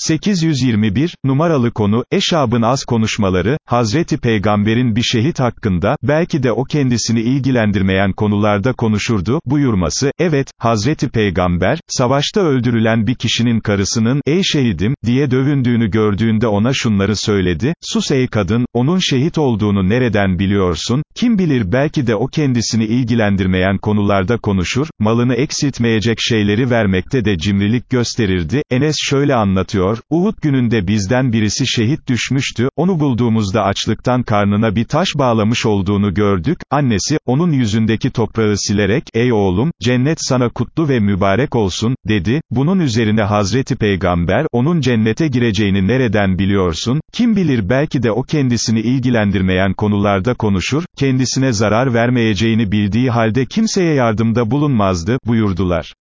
821, numaralı konu, Eşab'ın az konuşmaları, Hazreti Peygamber'in bir şehit hakkında, belki de o kendisini ilgilendirmeyen konularda konuşurdu, buyurması, evet, Hazreti Peygamber, savaşta öldürülen bir kişinin karısının, ey şehidim, diye dövündüğünü gördüğünde ona şunları söyledi, sus ey kadın, onun şehit olduğunu nereden biliyorsun, kim bilir belki de o kendisini ilgilendirmeyen konularda konuşur, malını eksiltmeyecek şeyleri vermekte de cimrilik gösterirdi, Enes şöyle anlatıyor, Uhud gününde bizden birisi şehit düşmüştü, onu bulduğumuzda açlıktan karnına bir taş bağlamış olduğunu gördük, annesi, onun yüzündeki toprağı silerek, ey oğlum, cennet sana kutlu ve mübarek olsun, dedi, bunun üzerine Hazreti Peygamber, onun cennete gireceğini nereden biliyorsun, kim bilir belki de o kendisini ilgilendirmeyen konularda konuşur, kendisine zarar vermeyeceğini bildiği halde kimseye yardımda bulunmazdı, buyurdular.